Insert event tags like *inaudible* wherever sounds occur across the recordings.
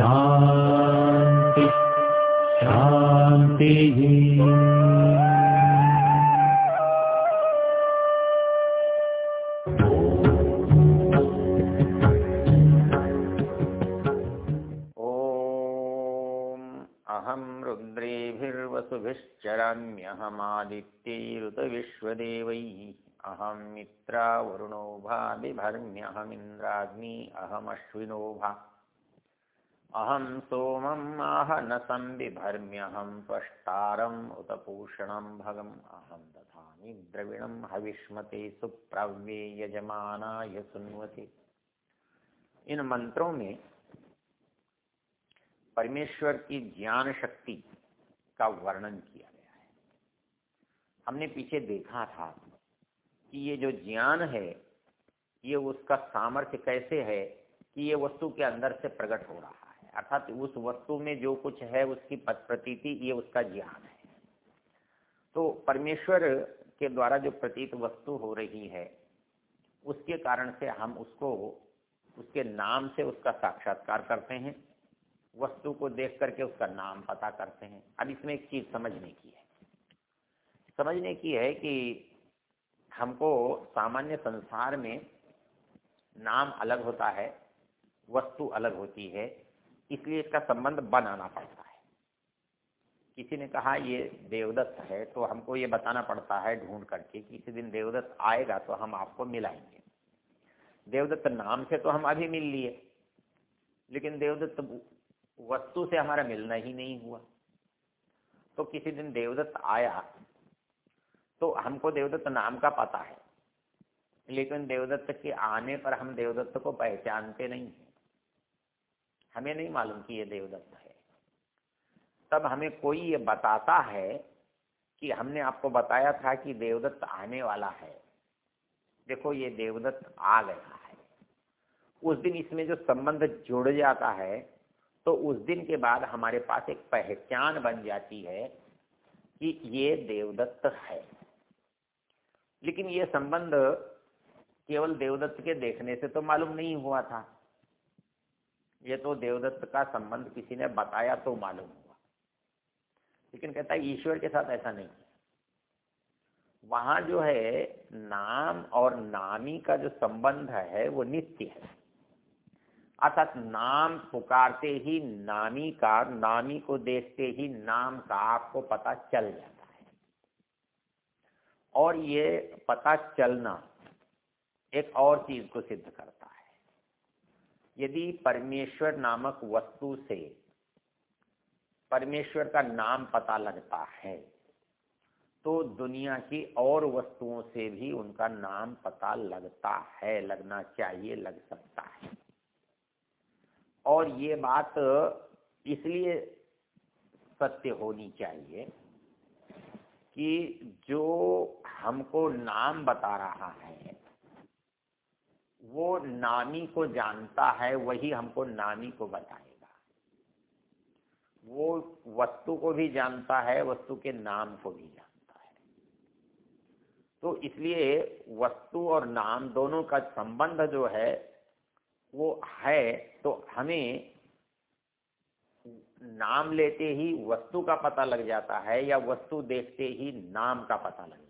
शान्ति शान्तिः ॐ अहं रुद्रेभिर्वसुभिश्चराम्यहमादित्यैरुतविश्वदेवैः अहं मित्रावरुणो भाबिभर्म्यहमिन्द्राग्नी अहमश्विनो भा अहं सोमम् आहनसं बिभर्म्यहं त्वष्टारम् उत पूषणं भगम्। अहं दधामि द्रविणं हविष्मते सुप्रव्ये यजमानाय सुन्वते। इन मंत्रों में परमेश्वर की ज्ञान शक्ति का वर्णन किया गया है। हमने पीछे देखा था कि ये जो ज्ञान है, ये उसका सामर्थ्य कैसे है कि ये वस्तु के अंदर से प्रकट हो रहा है। अर्थात उस वस्तु में जो कुछ है, उसकी प्रतीति ये उसका ज्ञान है। तो परमेश्वर के द्वारा जो प्रतीत वस्तु हो रही है, उसके कारण से हम उसको, उसके नाम से उसका साक्षात्कार करते हैं। वस्तु को देख करके उसका नाम पता करते हैं। अब इसमें एक चीज़ समझने की है। समझने की है कि हमको सामान्य संसार में नाम अलग होता है, वस्तु अलग होती है इसलिए इसका संबंध बनाना पड़ता है। किसी ने कहा, ये देवदत्त है तो हमको ये बताना पड़ता है ढूंढ करके किसी दिन देवदत्त आएगा तो हम आपको मिलाएँगे। देवदत्त नाम से तो हम अभी मिल लिए, लेकिन देवदत्त वस्तु से हमारा मिलना ही नहीं हुआ। तो किसी दिन देवदत्त आया तो हमको देवदत्त नाम का पता है, लेकिन देवदत्त के आने पर हम देवदत्त को पहचानते नहीं हैं। हमें नहीं मालूम कि ये देवदत्त है। तब हमें कोई ये बताता है कि हमने आपको बताया था कि देवदत्त आने वाला है। देखो, ये देवदत्त आ गया है। उस दिन इसमें जो संबंध जुड़ जाता है तो उस दिन के बाद हमारे पास एक पहचान बन जाती है कि ये देवदत्त है। लेकिन ये संबंध केवल देवदत्त के देखने से तो मालूम नहीं हुआ था। ये तो देवदत्त का संबंध किसी ने बताया तो मालूम हुआ। लेकिन कहता है, ईश्वर के साथ ऐसा नहीं। वहाँ जो है, नाम और नामी का जो संबंध है, वो नित्य है। अर्थात नाम पुकारते ही नामी का, नामी को देखते ही नाम का आपको पता चल जाता है। और ये पता चलना एक और चीज़ को सिद्ध करता है। यदि परमेश्वर नामक वस्तु से परमेश्वर का नाम पता लगता है तो दुनिया की और वस्तुओं से भी उनका नाम पता लगता है, लगना चाहिए, लग सकता है। और ये बात इसलिए सत्य होनी चाहिए कि जो हमको नाम बता रहा है वो नामी को जानता है, वही हमको नामी को बताएगा। वो वस्तु को भी जानता है, वस्तु के नाम को भी जानता है। तो इसलिए वस्तु और नाम दोनों का संबंध जो है, वो है तो हमें नाम लेते ही वस्तु का पता लग जाता है, या वस्तु देखते ही नाम का पता लग जाता है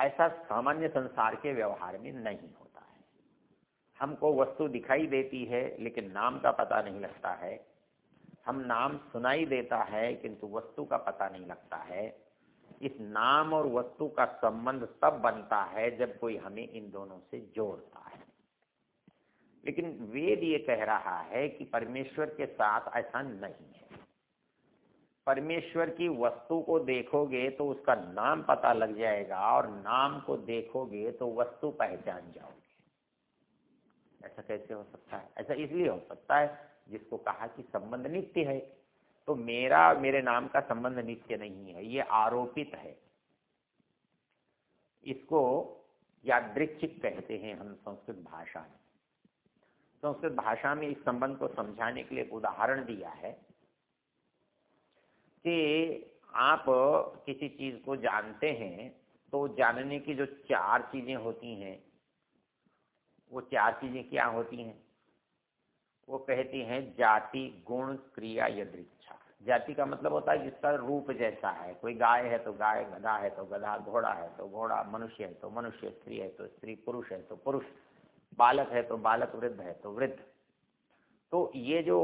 ऐसा सामान्य संसार के व्यवहार में नहीं होता है। हमको वस्तु दिखाई देती है, लेकिन नाम का पता नहीं लगता है। हम नाम सुनाई देता है, किंतु वस्तु का पता नहीं लगता है। इस नाम और वस्तु का संबंध तब बनता है, जब कोई हमें इन दोनों से जोड़ता है। लेकिन वेद ये कह रहा है कि परमेश्वर के साथ ऐसा नहीं है। परमेश्वर की वस्तु को देखोगे तो उसका नाम पता लग जाएगा और नाम को देखोगे तो वस्तु पहचान जाओगे। ऐसा कैसे हो सकता है? ऐसा इसलिए हो सकता है जिसको कहा कि संबंध नित्य है। तो मेरा, मेरे नाम का संबंध नित्य नहीं है, ये आरोपित है। इसको यादृच्छिक कहते हैं हम संस्कृत भाषा में। संस्कृत भाषा में इस संबंध को समझाने के लिए उदाहरण दिया है। कि आप किसी चीज़ को जानते हैं तो जानने की जो चार चीज़ें होती हैं, वो चार चीज़ें क्या होती हैं? वो कहती हैं जाति, गुण, क्रिया यदृच्छा जाति का मतलब होता है जिसका रूप जैसा है। कोई गाय है तो गाय, गधा है तो गधा, घोड़ा है तो घोड़ा, मनुष्य है तो मनुष्य, स्त्री है तो स्त्री, पुरुष है तो पुरुष, बालक है तो बालक, वृद्ध है तो वृद्ध। तो ये जो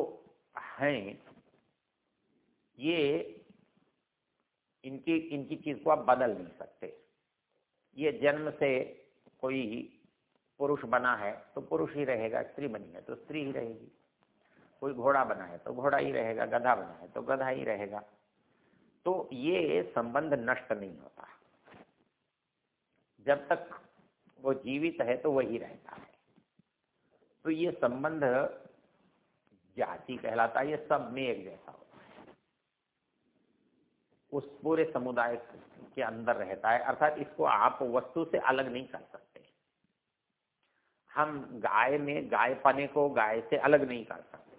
हैं ये इनकी इनकी चीज़ को आप बदल नहीं सकते। ये जन्म से कोई पुरुष बना है तो पुरुष ही रहेगा, स्त्री बनी है तो स्त्री ही रहेगी। कोई घोड़ा बना है तो घोड़ा ही रहेगा, गधा बना है तो गधा ही रहेगा। तो ये संबंध नष्ट नहीं होता। जब तक वो जीवित है तो वही रहता है। तो ये संबंध जाति कहलाता है, ये सब में एक जैसा उस पूरे समुदाय के अंदर रहता है। अर्थात इसको आप वस्तु से अलग नहीं कर सकते। हम गाय में, गाय पने को गाय से अलग नहीं कर सकते।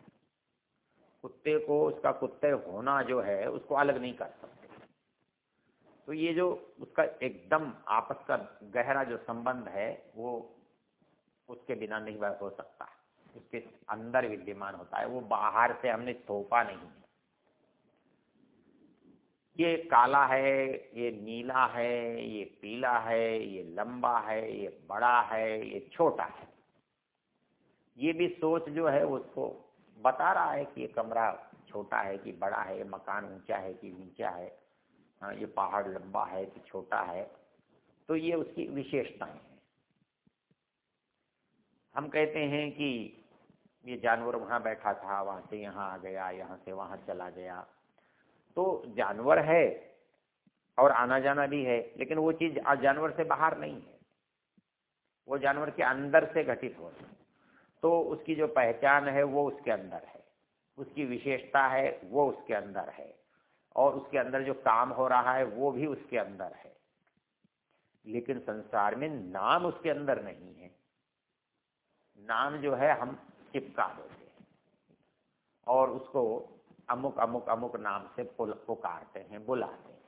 कुत्ते को, उसका कुत्ते होना जो है, उसको अलग नहीं कर सकते। तो ये जो उसका एकदम आपस का गहरा जो संबंध है, वो उसके बिना नहीं हो सकता। उसके अंदर विद्यमान होता है। वो बाहर से हमने थोपा नहीं है। ये काला है, ये नीला है, ये पीला है, ये लंबा है, ये बड़ा है, ये छोटा है। ये भी सोच जो है उसको बता रहा है कि ये कमरा छोटा है कि बड़ा है मकान ऊँचा है कि नीचा है हाँ ये पहाड़ लंबा है कि छोटा है तो ये उसकी विशेषताएँ हैं। हम कहते हैं कि ये जानवर वहाँ बैठा था, वहाँ से यहाँ आ गया, यहाँ से वहाँ चला गया तो जानवर है और आना जाना भी है, लेकिन वो चीज़ जानवर से बाहर नहीं है। वो जानवर के अंदर से घटित हो रही तो उसकी जो पहचान है वो उसके अंदर है। उसकी विशेषता है वो उसके अंदर है। और उसके अंदर जो काम हो रहा है वो भी उसके अंदर है। लेकिन संसार में नाम उसके अंदर नहीं है। नाम जो है हम चिपका देते हैं। और उसको अमुक अमुक अमुक नाम से पुकारते हैं, बुलाते हैं।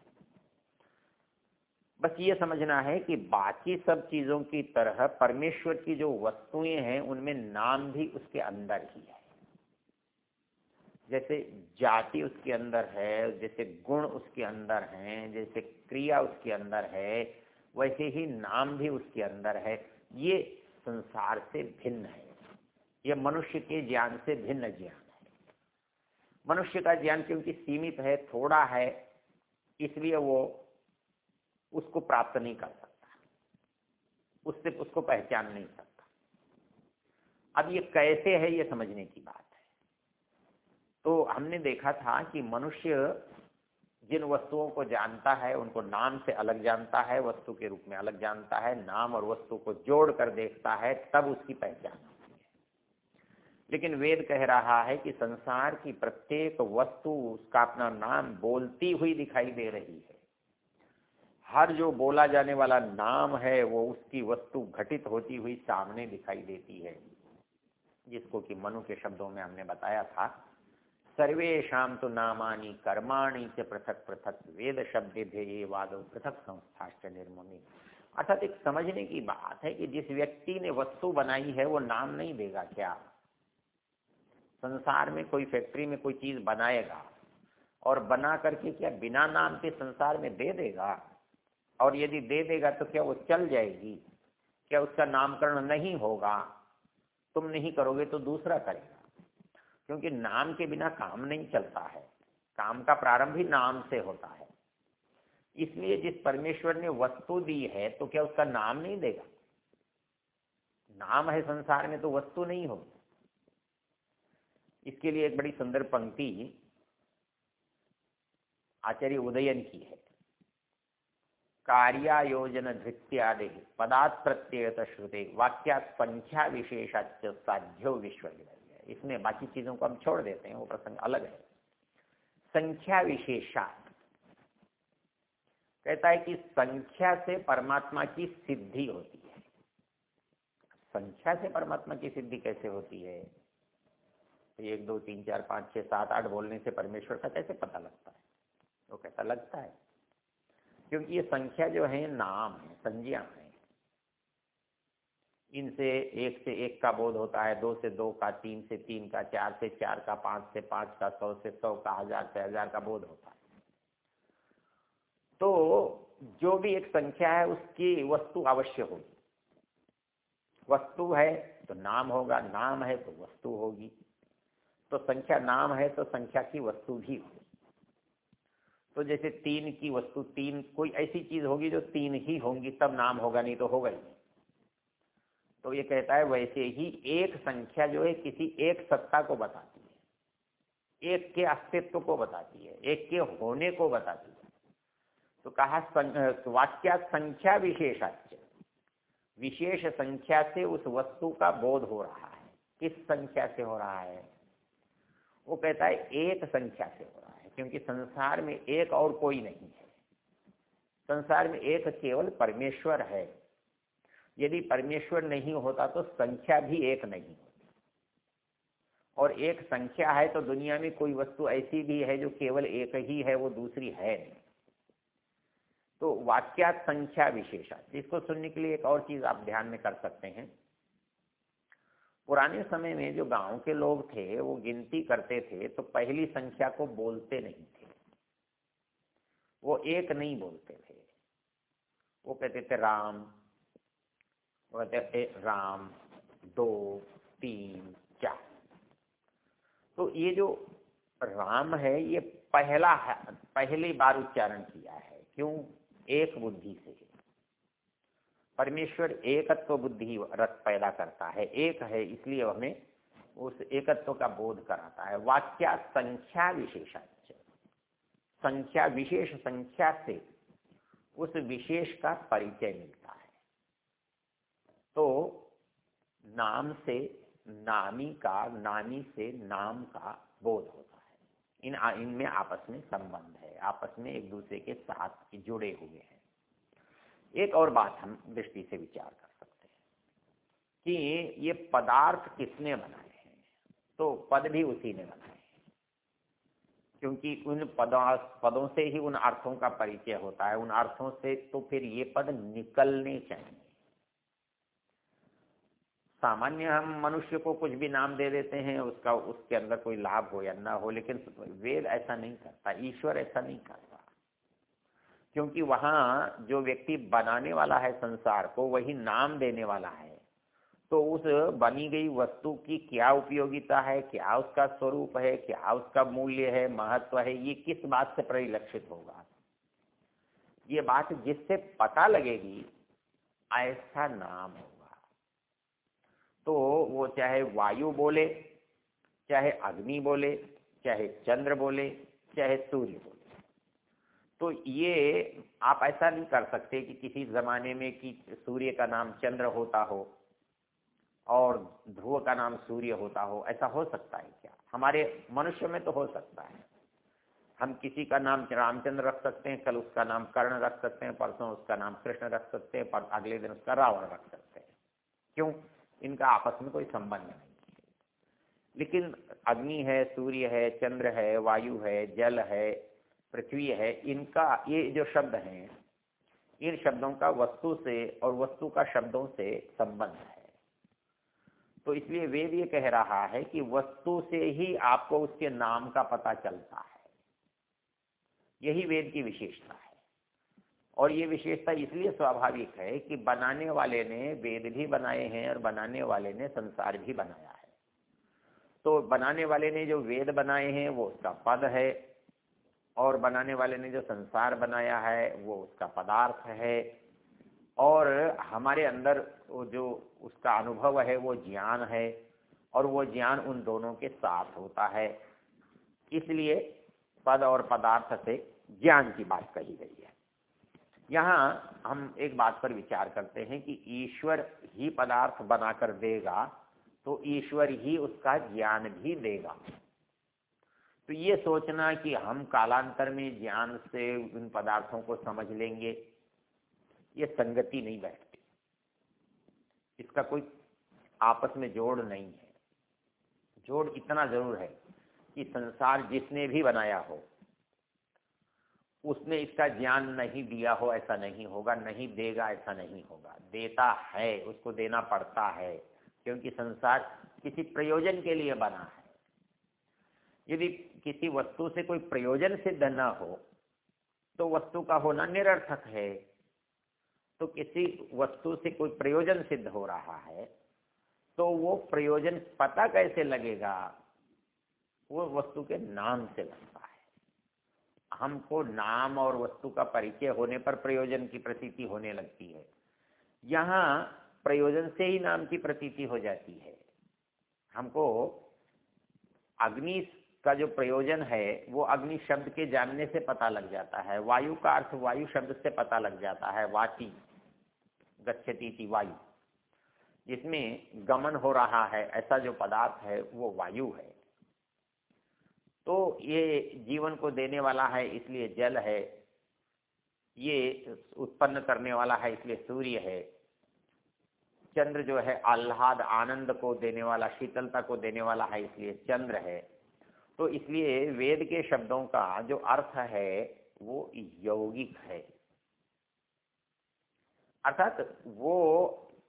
बस ये समझना है कि बाकी सब चीज़ों की तरह परमेश्वर की जो वस्तुएँ हैं, उनमें नाम भी उसके अंदर ही है। जैसे जाति उसके अंदर है, जैसे गुण उसके अंदर हैं, जैसे क्रिया उसके अंदर है, वैसे ही नाम भी उसके अंदर है। ये संसार से भिन्न है। यह मनुष्य के ज्ञान से भिन्न ज्ञान। मनुष्य का ज्ञान क्योंकि सीमित है, थोड़ा है, इसलिए वो उसको प्राप्त नहीं कर सकता। उससे उसको पहचान नहीं सकता। अब ये कैसे है, ये समझने की बात है। तो हमने देखा था कि मनुष्य जिन वस्तुओं को जानता है, उनको नाम से अलग जानता है, वस्तु के रूप में अलग जानता है, नाम और वस्तु को जोड़ कर देखता है, तब उसकी पहचान लेकिन वेद कह रहा है कि संसार की प्रत्येक वस्तु उसका अपना नाम बोलती हुई दिखाई दे रही है। हर जो बोला जाने वाला नाम है, वो उसकी वस्तु घटित होती हुई सामने दिखाई देती है। जिसको कि मनु के शब्दों में हमने बताया था। सर्वेशम तो नामानी कर्माणी से पृथक पृथक वेद शब्द भेजे वादो पृथक संस्थाश्च निर्ममी। अर्थात एक समझने की बात है कि जिस व्यक्ति ने वस्तु बनाई है, वो नाम नहीं देगा क्या? संसार में कोई फैक्ट्री में कोई चीज़ बनाएगा और बना करके क्या बिना नाम के संसार में दे देगा? और यदि दे देगा तो क्या वो चल जाएगी? क्या उसका नामकरण नहीं होगा? तुम नहीं करोगे तो दूसरा करेगा। क्योंकि नाम के बिना काम नहीं चलता है। काम का प्रारंभ ही नाम से होता है। इसलिए जिस परमेश्वर ने वस्तु दी है तो क्या उसका नाम नहीं देगा? नाम है संसार में तो वस्तु नहीं होगी। इसके लिए एक बड़ी सुंदर पंक्ति आचार्य उदयन की है। कार्यायोजन धृत्यादि पदार्थ प्रत्यय श्रुते वाक्या संख्या विशेषाच साध्यो विश्व इसमें बाकी चीज़ों को हम छोड़ देते हैं, वो प्रसंग अलग है। संख्या विशेषा कहता है कि संख्या से परमात्मा की सिद्धि होती है। संख्या से परमात्मा की सिद्धि कैसे होती है? एक, दो, तीन, चार, पाँच छः सात, आठ बोलने से परमेश्वर का कैसे पता लगता है? वो तो कैसा लगता है? क्योंकि ये संख्या जो है, नाम है, संज्ञा है। इनसे एक से एक का बोध होता है, दो से दो का, तीन से तीन का, चार से चार का, पाँच से पाँच का, सौ से सौ का, हज़ार से हज़ार का बोध होता है। तो जो भी एक संख्या है, उसकी वस्तु अवश्य होगी। वस्तु है तो नाम होगा, नाम है तो वस्तु होगी। तो संख्या नाम है तो संख्या की वस्तु भी होगी तो जैसे तीन की वस्तु, तीन, कोई ऐसी चीज़ होगी जो तीन ही होंगी, तब नाम होगा, नहीं तो होगा ही। तो ये कहता है, वैसे ही एक संख्या जो है किसी एक सत्ता को बताती है। एक के अस्तित्व को बताती है, एक के होने को बताती है। तो कहा वाक्या संख्या विशेषाच विशेष संख्या से उस वस्तु का बोध हो रहा है। किस संख्या से हो रहा है? वो कहता है, एक संख्या से हो रहा है, क्योंकि संसार में एक और कोई नहीं है। संसार में एक केवल परमेश्वर है। यदि परमेश्वर नहीं होता तो संख्या भी एक नहीं होती। और एक संख्या है तो दुनिया में कोई वस्तु ऐसी भी है जो केवल एक ही है, वो दूसरी है नहीं। तो वाक्या संख्या विशेषा इसको सुनने के लिए एक और चीज़ आप ध्यान में कर सकते हैं। पुराने समय में जो गाँव के लोग थे, वो गिनती करते थे तो पहली संख्या को बोलते नहीं थे। वो एक नहीं बोलते थे। वो कहते थे राम, वो कहते थे राम, दो, तीन, चार। तो ये जो राम है, ये पहला है, पहली बार उच्चारण किया है। क्यों? एक बुद्धि से। परमेश्वर एकत्व बुद्धि रस पैदा करता है। एक है, इसलिए हमें उस एकत्व का बोध कराता है। वाक्या संख्या विशेषाच संख्या, विशेष संख्या से उस विशेष का परिचय मिलता है। तो नाम से नामी का, नामी से नाम का बोध होता है। इन, इनमें आपस में संबंध है। आपस में एक दूसरे के साथ जुड़े हुए हैं। एक और बात हम दृष्टि से विचार कर सकते हैं कि ये पदार्थ किसने बनाए हैं? तो पद भी उसी ने बनाए क्योंकि उन पदों पदों से ही उन अर्थों का परिचय होता है। उन अर्थों से तो फिर ये पद निकलने चाहिए। सामान्य हम मनुष्य को कुछ भी नाम दे देते हैं, उसका, उसके अंदर कोई लाभ हो या ना हो, लेकिन वेद ऐसा नहीं करता, ईश्वर ऐसा नहीं करता। क्योंकि वहाँ जो व्यक्ति बनाने वाला है संसार को, वही नाम देने वाला है। तो उस बनी गई वस्तु की क्या उपयोगिता है, क्या उसका स्वरूप है, क्या उसका मूल्य है, महत्व है, ये किस बात से परिलक्षित होगा? ये बात जिससे पता लगेगी, ऐसा नाम होगा। तो वो चाहे वायु बोले, चाहे अग्नि बोले, चाहे चंद्र बोले, चाहे सूर्य बोले। तो ये आप ऐसा नहीं कर सकते कि किसी जमाने में कि सूर्य का नाम चंद्र होता हो और ध्रुव का नाम सूर्य होता हो, ऐसा हो सकता है क्या? हमारे मनुष्य में तो हो सकता है। हम किसी का नाम रामचंद्र रख सकते हैं, कल उसका नाम कर्ण रख सकते हैं, परसों उसका नाम कृष्ण रख सकते हैं, पर अगले दिन उसका रावण रख सकते हैं। क्यों? इनका आपस में कोई संबंध नहीं लेकिन अग्नि है, सूर्य है, चंद्र है, वायु है, जल है पृथ्वी है, इनका, ये जो शब्द हैं, इन शब्दों का वस्तु से और वस्तु का शब्दों से संबंध है। तो इसलिए वेद ये कह रहा है कि वस्तु से ही आपको उसके नाम का पता चलता है। यही वेद की विशेषता है। और ये विशेषता इसलिए स्वाभाविक है कि बनाने वाले ने वेद भी बनाए हैं और बनाने वाले ने संसार भी बनाया है। तो बनाने वाले ने जो वेद बनाए हैं, वो उसका पद है और बनाने वाले ने जो संसार बनाया है, वो उसका पदार्थ है। और हमारे अंदर जो उसका अनुभव है, वो ज्ञान है। और वो ज्ञान उन दोनों के साथ होता है। इसलिए पद और पदार्थ से ज्ञान की बात कही गई है। यहाँ हम एक बात पर विचार करते हैं कि ईश्वर ही पदार्थ बनाकर देगा तो ईश्वर ही उसका ज्ञान भी देगा। तो ये सोचना कि हम कालांतर में ज्ञान से उन पदार्थों को समझ लेंगे, ये संगति नहीं बैठती। इसका कोई आपस में जोड़ नहीं है। जोड़ इतना ज़रूर है कि संसार जिसने भी बनाया हो, उसने इसका ज्ञान नहीं दिया हो, ऐसा नहीं होगा, नहीं देगा, ऐसा नहीं होगा। देता है, उसको देना पड़ता है, क्योंकि संसार किसी प्रयोजन के लिए बना है। यदि किसी वस्तु से कोई प्रयोजन सिद्ध न हो तो वस्तु का होना निरर्थक है। तो किसी वस्तु से कोई प्रयोजन सिद्ध हो रहा है तो वो प्रयोजन पता कैसे लगेगा? वो वस्तु के नाम से लगता है। हमको नाम और वस्तु का परिचय होने पर प्रयोजन की प्रतीति होने लगती है। यहाँ प्रयोजन से ही नाम की प्रतीति हो जाती है। हमको अग्नि का जो प्रयोजन है, वो अग्नि शब्द के जानने से पता लग जाता है। वायु का अर्थ वायु शब्द से पता लग जाता है। वाची गच्छती थी वायु। जिसमें गमन हो रहा है, ऐसा जो पदार्थ है, वो वायु है। तो ये जीवन को देने वाला है, इसलिए जल है। ये उत्पन्न करने वाला है, इसलिए सूर्य है। चंद्र जो है, आह्लाद, आनंद को देने वाला, शीतलता को देने वाला है, इसलिए चंद्र है। तो इसलिए वेद के शब्दों का जो अर्थ है, वो यौगिक है। अर्थात वो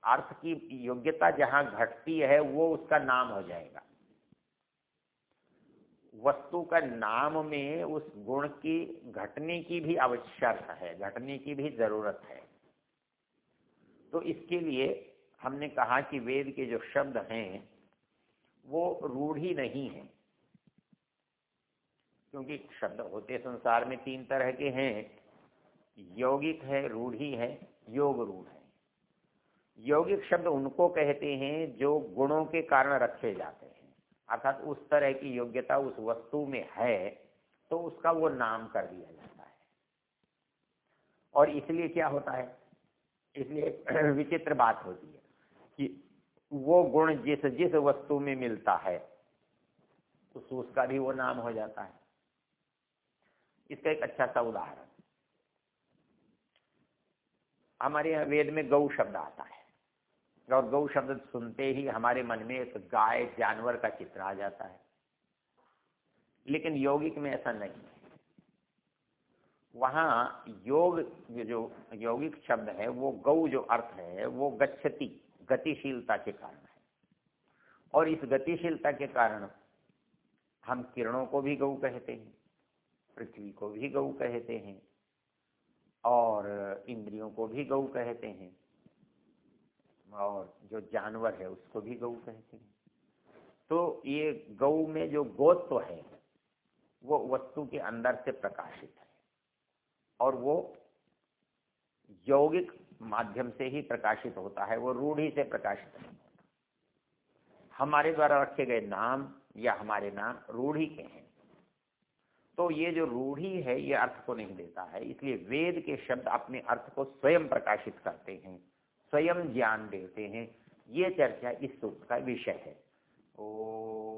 अर्थ की योग्यता जहाँ घटती है, वो उसका नाम हो जाएगा। वस्तु का नाम में उस गुण की घटने की भी आवश्यक है, घटने की भी ज़रूरत है। तो इसके लिए हमने कहा कि वेद के जो शब्द हैं, वो रूढ़ी नहीं है। क्योंकि शब्द होते संसार में तीन तरह के हैं। यौगिक है, रूढ़ी है, योग रूढ़ है। यौगिक शब्द उनको कहते हैं जो गुणों के कारण रखे जाते हैं। अर्थात उस तरह की योग्यता उस वस्तु में है तो उसका वो नाम कर दिया जाता है। और इसलिए क्या होता है? इसलिए *clears throat* विचित्र बात होती है कि वो गुण जिस जिस वस्तु में मिलता है, उस उसका भी वो नाम हो जाता है। इसका एक अच्छा सा उदाहरण। हमारे यहाँ वेद में गौ शब्द आता है। और गौ शब्द सुनते ही हमारे मन में एक गाय, जानवर का चित्र आ जाता है। लेकिन यौगिक में ऐसा नहीं वहाँ योग जो यौगिक शब्द है, वो गौ जो अर्थ है, वो गच्छति, गतिशीलता के कारण है। और इस गतिशीलता के कारण हम किरणों को भी गौ कहते हैं। पृथ्वी को भी गऊ कहते हैं और इंद्रियों को भी गऊ कहते हैं और जो जानवर है उसको भी गऊ कहते हैं। तो ये गौ में जो गोत्व है, वो वस्तु के अंदर से प्रकाशित है और वो यौगिक माध्यम से ही प्रकाशित होता है, वो रूढ़ी से प्रकाशित होता। हमारे द्वारा रखे गए नाम या हमारे नाम रूढ़ी के हैं। तो ये जो रूढ़ी है, ये अर्थ को नहीं देता है। इसलिए वेद के शब्द अपने अर्थ को स्वयं प्रकाशित करते हैं, स्वयं ज्ञान देते हैं। ये चर्चा इस सूत्र का विषय है। ओ